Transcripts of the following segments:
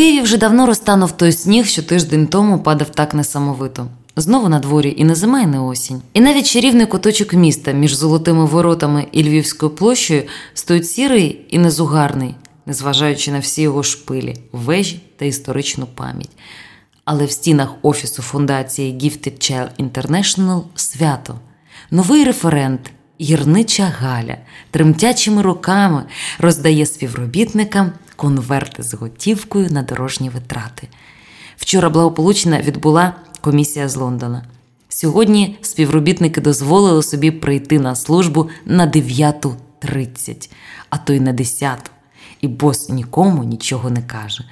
Києві вже давно розтанув той сніг, що тиждень тому падав так несамовито. Знову на дворі і не зима, і не осінь. І навіть чарівний куточок міста між золотими воротами і Львівською площею стоїть сірий і незугарний, незважаючи на всі його шпилі, вежі та історичну пам'ять. Але в стінах офісу фундації Gifted Child International свято, новий референт, гірнича Галя, тремтячими руками роздає співробітникам конверти з готівкою на дорожні витрати. Вчора благополучно відбула комісія з Лондона. Сьогодні співробітники дозволили собі прийти на службу на 9.30, а то й на 10. І бос нікому нічого не каже.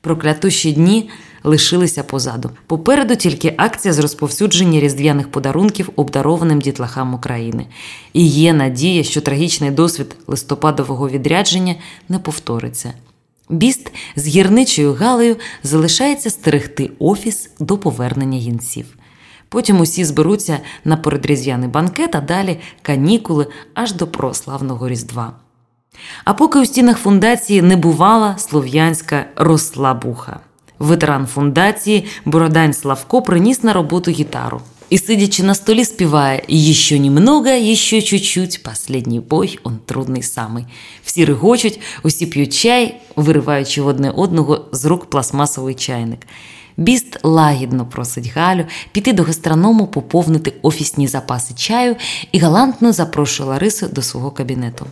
Проклятущі дні лишилися позаду. Попереду тільки акція з розповсюдження різдвяних подарунків обдарованим дітлахам України. І є надія, що трагічний досвід листопадового відрядження не повториться. Біст з гірничою Галею залишається стерегти офіс до повернення гінців. Потім усі зберуться на передріздвяний банкет, а далі канікули аж до прославного Різдва. А поки у стінах фундації не бувала слов'янська розслабуха. Ветеран фундації Бородань Славко приніс на роботу гітару. І, сидячи на столі, співає «Еще немного, еще чуть-чуть, последній бой, он трудний самий. Всі регочуть, усі п'ють чай, вириваючи в одне одного з рук пластмасовий чайник. Біст лагідно просить Галю піти до гастроному, поповнити офісні запаси чаю і галантно запрошує Ларису до свого кабінету.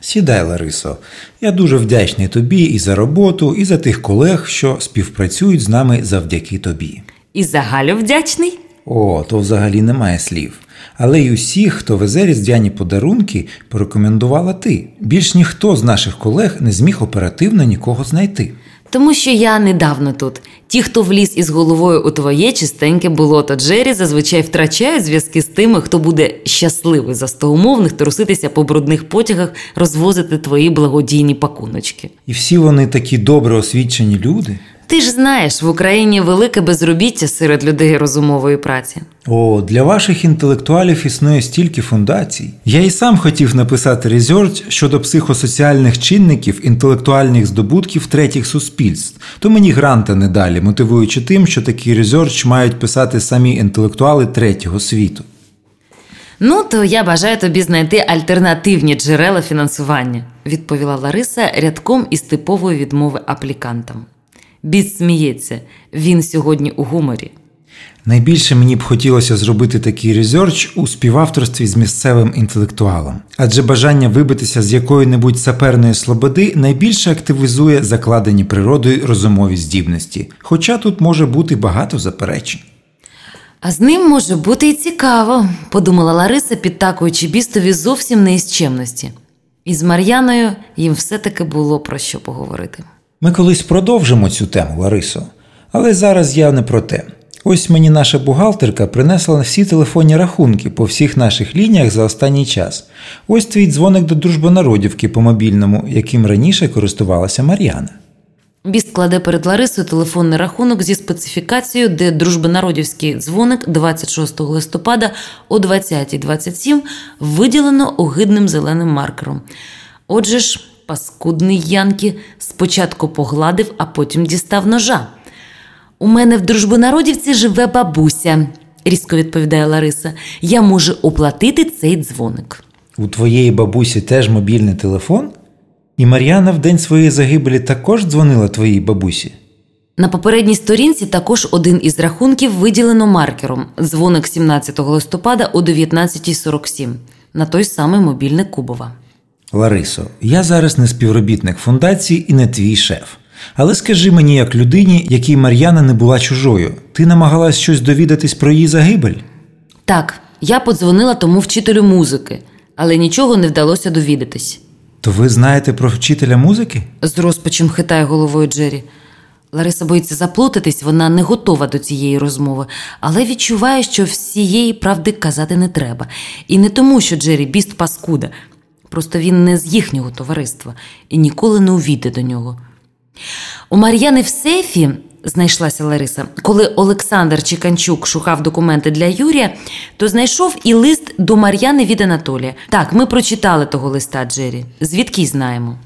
Сідай, Ларисо. Я дуже вдячний тобі і за роботу, і за тих колег, що співпрацюють з нами завдяки тобі. І за Галю вдячний. О, то взагалі немає слів. Але й усіх, хто везе різдвяні подарунки, порекомендувала ти. Більш ніхто з наших колег не зміг оперативно нікого знайти. Тому що я недавно тут. Ті, хто вліз із головою у твоє чистеньке болото Джері, зазвичай втрачають зв'язки з тими, хто буде щасливий за стоумовних труситися по брудних потягах, розвозити твої благодійні пакуночки. І всі вони такі добре освічені люди. Ти ж знаєш, в Україні велике безробіття серед людей розумової праці. О, для ваших інтелектуалів існує стільки фундацій. Я і сам хотів написати резерч щодо психосоціальних чинників інтелектуальних здобутків третіх суспільств, то мені гранта не далі, мотивуючи тим, що такий резерч мають писати самі інтелектуали третього світу. Ну, то я бажаю тобі знайти альтернативні джерела фінансування, відповіла Лариса рядком із типової відмови аплікантам. Біс сміється, він сьогодні у гуморі. Найбільше мені б хотілося зробити такий резерч у співавторстві з місцевим інтелектуалом, адже бажання вибитися з якої-небудь саперної слободи найбільше активізує закладені природою розумові здібності, хоча тут може бути багато заперечень. А з ним може бути і цікаво, подумала Лариса, підтакуючи бістові зовсім не із чемності. І з Мар'яною їм все-таки було про що поговорити. Ми колись продовжимо цю тему, Ларисо, але зараз я не про те. Ось мені наша бухгалтерка принесла всі телефонні рахунки по всіх наших лініях за останній час. Ось твій дзвоник до дружбонародівки по мобільному, яким раніше користувалася Мар'яна. Біст кладе перед Ларисою телефонний рахунок зі специфікацією, де дружбонародівський дзвоник 26 листопада о 20.27 виділено огидним зеленим маркером. Отже ж, паскудний Янкі спочатку погладив, а потім дістав ножа. У мене в дружбонародівці живе бабуся, різко відповідає Лариса. Я можу оплатити цей дзвоник. У твоєї бабусі теж мобільний телефон? І Мар'яна в день своєї загибелі також дзвонила твоїй бабусі. На попередній сторінці також один із рахунків виділено маркером дзвоник 17 листопада о 19.47 на той самий мобільник Кубова. Ларисо, я зараз не співробітник фундації і не твій шеф. Але скажи мені, як людині, якій Мар'яна не була чужою, ти намагалась щось довідатись про її загибель? Так, я подзвонила тому вчителю музики, але нічого не вдалося довідатись. То ви знаєте про вчителя музики? З розпачем хитає головою Джері. Лариса боїться заплутатись, вона не готова до цієї розмови, але відчуває, що всієї правди казати не треба. І не тому, що Джері біст паскуда, просто він не з їхнього товариства і ніколи не увійде до нього. У Мар'яни в сейфі знайшлася Лариса, коли Олександр Чіканчук шукав документи для Юрія, то знайшов і лист до Мар'яни від Анатолія. Так, ми прочитали того листа Джері. Звідки знаємо.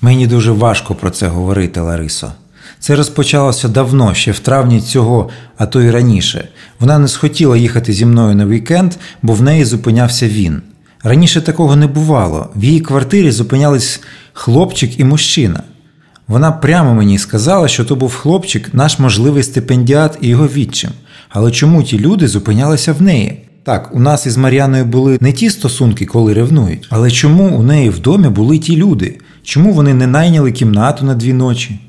Мені дуже важко про це говорити, Ларисо. Це розпочалося давно, ще в травні цього, а то й раніше. Вона не схотіла їхати зі мною на вікенд, бо в неї зупинявся він. Раніше такого не бувало. В її квартирі зупинялись хлопчик і мужчина. Вона прямо мені сказала, що то був хлопчик, наш можливий стипендіат і його відчим. Але чому ті люди зупинялися в неї? Так, у нас із Мар'яною були не ті стосунки, коли ревнують, але чому у неї в домі були ті люди? Чому вони не найняли кімнату на дві ночі?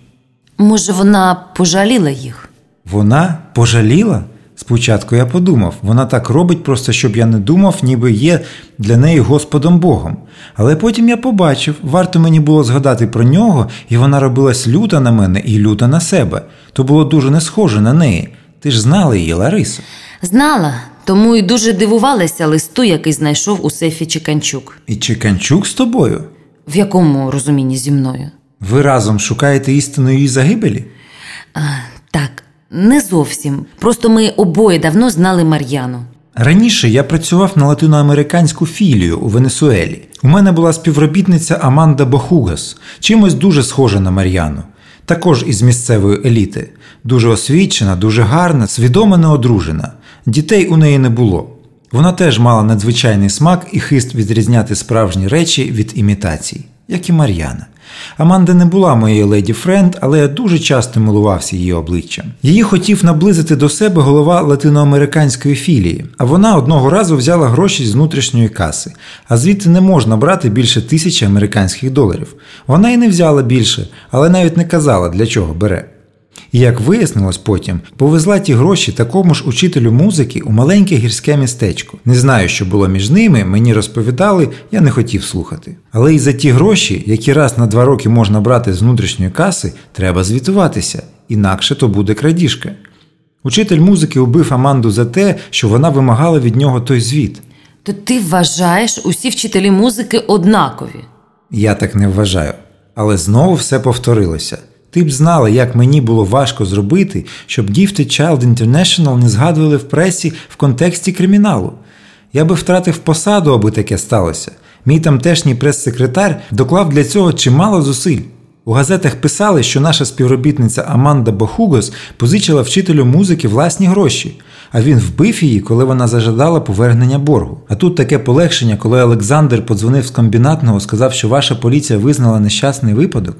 Може, вона пожаліла їх? Вона пожаліла? Спочатку я подумав, вона так робить, просто щоб я не думав, ніби є для неї Господом Богом. Але потім я побачив, варто мені було згадати про нього, і вона робилась люта на мене і люта на себе. То було дуже не схоже на неї. Ти ж знала її, Лариса. Знала, тому і дуже дивувалася листу, який знайшов у сейфі Чеканчук. І Чеканчук з тобою? В якому розумінні зі мною? Ви разом шукаєте істину її загибелі? А, так, не зовсім. Просто ми обоє давно знали Мар'яну. Раніше я працював на латиноамериканську філію у Венесуелі. У мене була співробітниця Аманда Бохугас, чимось дуже схожа на Мар'яну. Також із місцевої еліти. Дуже освічена, дуже гарна, свідомо неодружена. Дітей у неї не було. Вона теж мала надзвичайний смак і хист відрізняти справжні речі від імітацій, як і Мар'яна. Аманда не була моєю леді Френд, але я дуже часто милувався її обличчям. Її хотів наблизити до себе голова латиноамериканської філії, а вона одного разу взяла гроші з внутрішньої каси, а звідти не можна брати більше тисячі американських доларів. Вона і не взяла більше, але навіть не казала, для чого бере. І як вияснилось потім, повезла ті гроші такому ж учителю музики у маленьке гірське містечко. Не знаю, що було між ними, мені розповідали, я не хотів слухати. Але і за ті гроші, які раз на два роки можна брати з внутрішньої каси, треба звітуватися, інакше то буде крадіжка. Учитель музики убив Аманду за те, що вона вимагала від нього той звіт. То ти вважаєш усі вчителі музики однакові? Я так не вважаю. Але знову все повторилося. Ти б знала, як мені було важко зробити, щоб Gifted Child International не згадували в пресі в контексті криміналу. Я би втратив посаду, аби таке сталося. Мій тамтешній прес-секретар доклав для цього чимало зусиль. У газетах писали, що наша співробітниця Аманда Бахугос позичила вчителю музики власні гроші, а він вбив її, коли вона зажадала повернення боргу. А тут таке полегшення, коли Олександр подзвонив з комбінатного, сказав, що ваша поліція визнала нещасний випадок.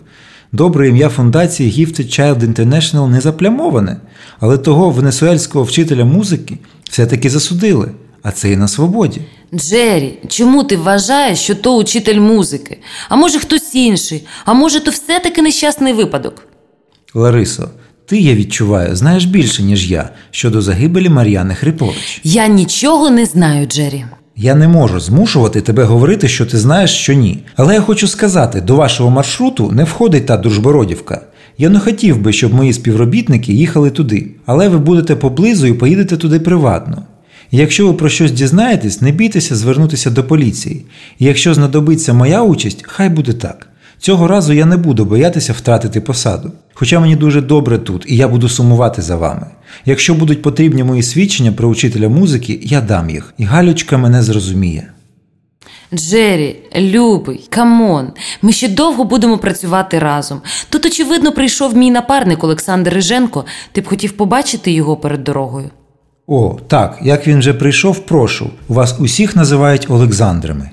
Добре ім'я фундації Gifted Child International не заплямоване, але того венесуельського вчителя музики все-таки засудили, а це і на свободі. Джері, чому ти вважаєш, що то учитель музики? А може хтось інший? А може, то все-таки нещасний випадок? Ларисо, ти, я відчуваю, знаєш більше, ніж я, щодо загибелі Мар'яни Хрипович. Я нічого не знаю, Джері. Я не можу змушувати тебе говорити, що ти знаєш, що ні. Але я хочу сказати, до вашого маршруту не входить та дружбородівка. Я не хотів би, щоб мої співробітники їхали туди, але ви будете поблизу і поїдете туди приватно. Якщо ви про щось дізнаєтесь, не бійтеся звернутися до поліції. І якщо знадобиться моя участь, хай буде так. Цього разу я не буду боятися втратити посаду. Хоча мені дуже добре тут, і я буду сумувати за вами. Якщо будуть потрібні мої свідчення про учителя музики, я дам їх, і Галючка мене зрозуміє. Джері, любий, come on, ми ще довго будемо працювати разом. Тут, очевидно, прийшов мій напарник Олександр Риженко. Ти б хотів побачити його перед дорогою. О, так, як він вже прийшов, прошу. Вас усіх називають Олександрами.